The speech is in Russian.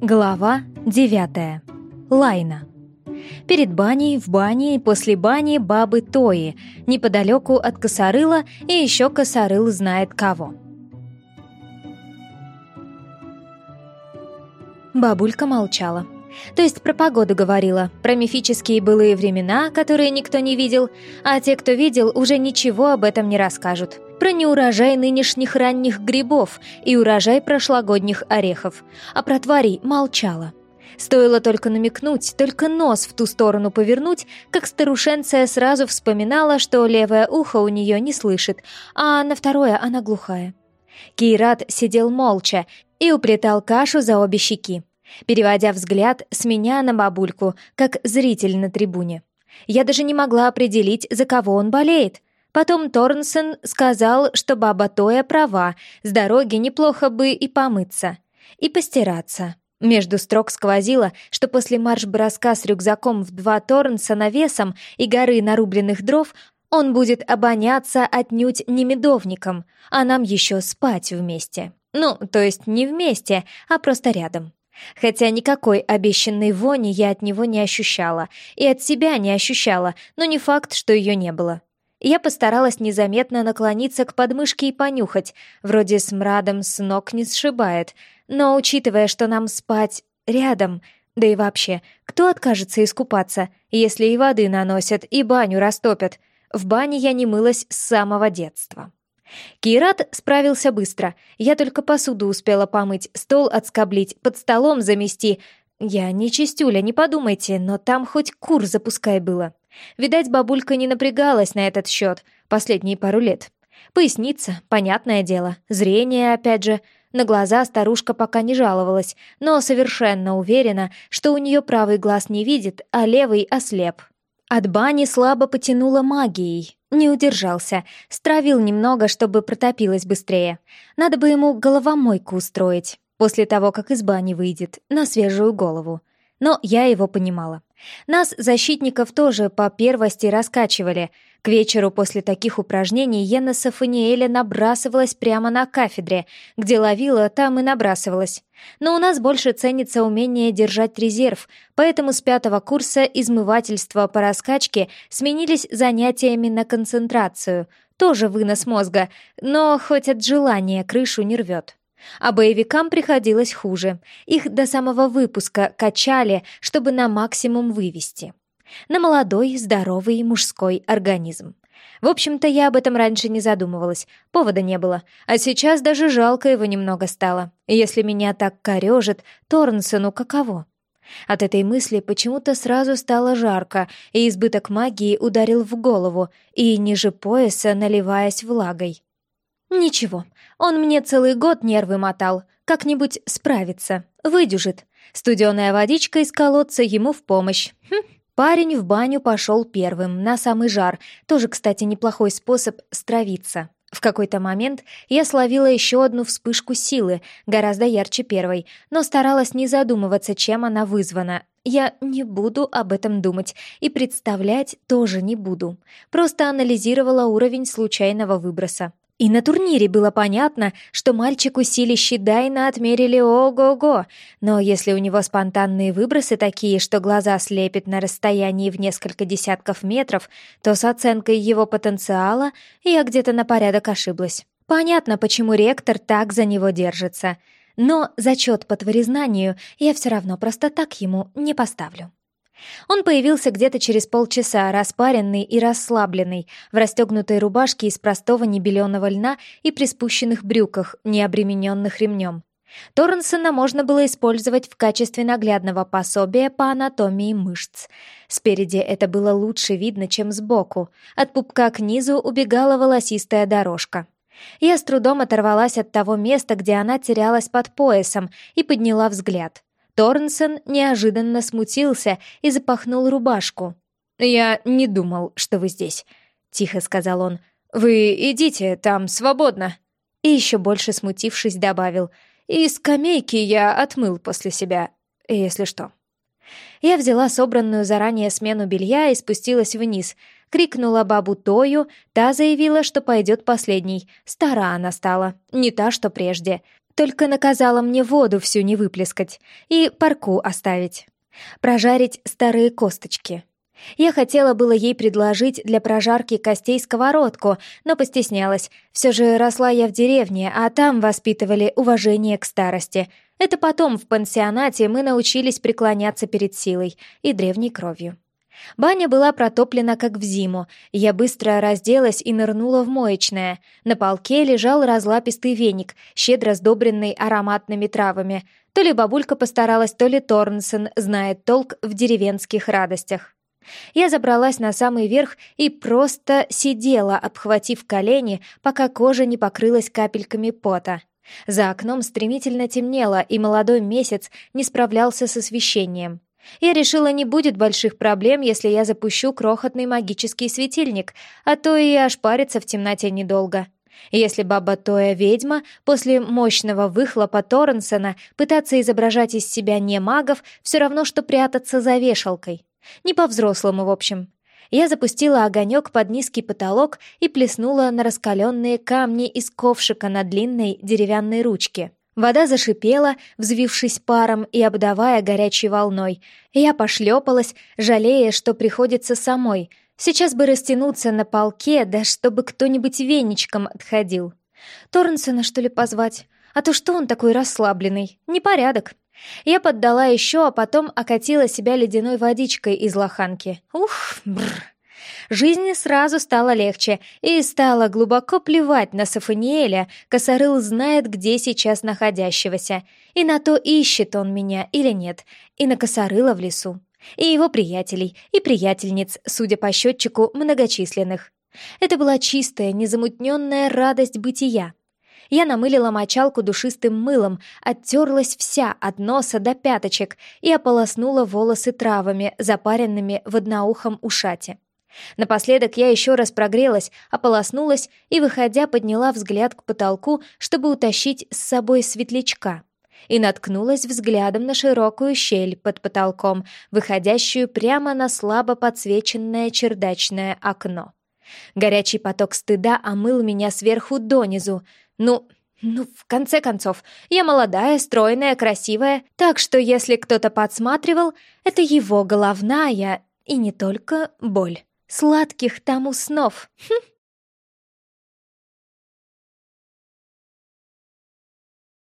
Глава 9. Лайна. Перед баней, в бане после бани бабы Тои, неподалеку от косорыла и еще косорыл знает кого. Бабулька молчала. То есть про погоду говорила, про мифические былые времена, которые никто не видел, а те, кто видел, уже ничего об этом не расскажут. Про неурожай нынешних ранних грибов и урожай прошлогодних орехов. А про тварей молчала. Стоило только намекнуть, только нос в ту сторону повернуть, как старушенция сразу вспоминала, что левое ухо у нее не слышит, а на второе она глухая. Кейрат сидел молча и уплетал кашу за обе щеки переводя взгляд с меня на бабульку, как зритель на трибуне. Я даже не могла определить, за кого он болеет. Потом Торнсон сказал, что баба Тоя права, с дороги неплохо бы и помыться, и постираться. Между строк сквозило, что после марш-броска с рюкзаком в два Торнсона весом и горы нарубленных дров он будет обоняться отнюдь не медовником, а нам еще спать вместе. Ну, то есть не вместе, а просто рядом. Хотя никакой обещанной вони я от него не ощущала, и от себя не ощущала, но не факт, что ее не было. Я постаралась незаметно наклониться к подмышке и понюхать, вроде с мрадом с ног не сшибает, но учитывая, что нам спать рядом, да и вообще, кто откажется искупаться, если и воды наносят, и баню растопят? В бане я не мылась с самого детства. Кират справился быстро. Я только посуду успела помыть, стол отскоблить, под столом замести. Я не чистюля, не подумайте, но там хоть кур запускай было. Видать, бабулька не напрягалась на этот счет последние пару лет. Поясница, понятное дело, зрение опять же. На глаза старушка пока не жаловалась, но совершенно уверена, что у нее правый глаз не видит, а левый ослеп. От бани слабо потянуло магией, не удержался, стравил немного, чтобы протопилось быстрее. Надо бы ему головомойку устроить, после того, как из бани выйдет, на свежую голову. Но я его понимала. Нас, защитников, тоже по первости раскачивали. К вечеру после таких упражнений Йена Сафаниэля набрасывалась прямо на кафедре. Где ловила, там и набрасывалась. Но у нас больше ценится умение держать резерв, поэтому с пятого курса измывательства по раскачке сменились занятиями на концентрацию. Тоже вынос мозга, но хоть от желания крышу не рвет. А боевикам приходилось хуже. Их до самого выпуска качали, чтобы на максимум вывести. На молодой, здоровый мужской организм. В общем-то, я об этом раньше не задумывалась, повода не было. А сейчас даже жалко его немного стало. Если меня так корежит, Торнсону каково? От этой мысли почему-то сразу стало жарко, и избыток магии ударил в голову, и ниже пояса наливаясь влагой. «Ничего, он мне целый год нервы мотал. Как-нибудь справится, выдюжит. Студеная водичка из колодца ему в помощь. Хм. Парень в баню пошел первым, на самый жар. Тоже, кстати, неплохой способ стравиться. В какой-то момент я словила еще одну вспышку силы, гораздо ярче первой, но старалась не задумываться, чем она вызвана. Я не буду об этом думать и представлять тоже не буду. Просто анализировала уровень случайного выброса. И на турнире было понятно, что мальчику силищи Дайна отмерили ого-го, но если у него спонтанные выбросы такие, что глаза слепит на расстоянии в несколько десятков метров, то с оценкой его потенциала я где-то на порядок ошиблась. Понятно, почему ректор так за него держится, но зачет по творезнанию я все равно просто так ему не поставлю. Он появился где-то через полчаса, распаренный и расслабленный, в расстегнутой рубашке из простого небеленого льна и приспущенных брюках, не обремененных ремнем. Торренсона можно было использовать в качестве наглядного пособия по анатомии мышц. Спереди это было лучше видно, чем сбоку. От пупка к низу убегала волосистая дорожка. Я с трудом оторвалась от того места, где она терялась под поясом, и подняла взгляд. Торнсон неожиданно смутился и запахнул рубашку. «Я не думал, что вы здесь», — тихо сказал он. «Вы идите, там свободно». И еще больше смутившись, добавил. «И скамейки я отмыл после себя, если что». Я взяла собранную заранее смену белья и спустилась вниз. Крикнула бабу Тою, та заявила, что пойдет последней. Стара она стала, не та, что прежде. Только наказала мне воду всю не выплескать и парку оставить. Прожарить старые косточки. Я хотела было ей предложить для прожарки костей сковородку, но постеснялась. Все же росла я в деревне, а там воспитывали уважение к старости. Это потом в пансионате мы научились преклоняться перед силой и древней кровью. Баня была протоплена, как в зиму. Я быстро разделась и нырнула в моечное. На полке лежал разлапистый веник, щедро сдобренный ароматными травами. То ли бабулька постаралась, то ли Торнсон знает толк в деревенских радостях. Я забралась на самый верх и просто сидела, обхватив колени, пока кожа не покрылась капельками пота. За окном стремительно темнело, и молодой месяц не справлялся с освещением. Я решила, не будет больших проблем, если я запущу крохотный магический светильник, а то и ошпариться в темноте недолго. Если баба Тоя ведьма, после мощного выхлопа Торренсона пытаться изображать из себя не магов, все равно, что прятаться за вешалкой. Не по-взрослому, в общем. Я запустила огонек под низкий потолок и плеснула на раскаленные камни из ковшика на длинной деревянной ручке. Вода зашипела, взвившись паром и обдавая горячей волной. Я пошлепалась, жалея, что приходится самой. Сейчас бы растянуться на полке, да чтобы кто-нибудь веничком отходил. Торнсона, что ли, позвать? А то что он такой расслабленный? Непорядок. Я поддала еще, а потом окатила себя ледяной водичкой из лоханки. Ух, бррр. Жизнь сразу стала легче, и стало глубоко плевать на Сафаниэля, Косорыл знает, где сейчас находящегося, и на то, ищет он меня или нет, и на Косорыла в лесу, и его приятелей, и приятельниц, судя по счетчику, многочисленных. Это была чистая, незамутненная радость бытия. Я намылила мочалку душистым мылом, оттерлась вся от носа до пяточек и ополоснула волосы травами, запаренными в одноухом ушате. Напоследок я еще раз прогрелась, ополоснулась и, выходя, подняла взгляд к потолку, чтобы утащить с собой светлячка. И наткнулась взглядом на широкую щель под потолком, выходящую прямо на слабо подсвеченное чердачное окно. Горячий поток стыда омыл меня сверху донизу. Ну, ну, в конце концов, я молодая, стройная, красивая, так что если кто-то подсматривал, это его головная и не только боль. Сладких тому снов. Хм.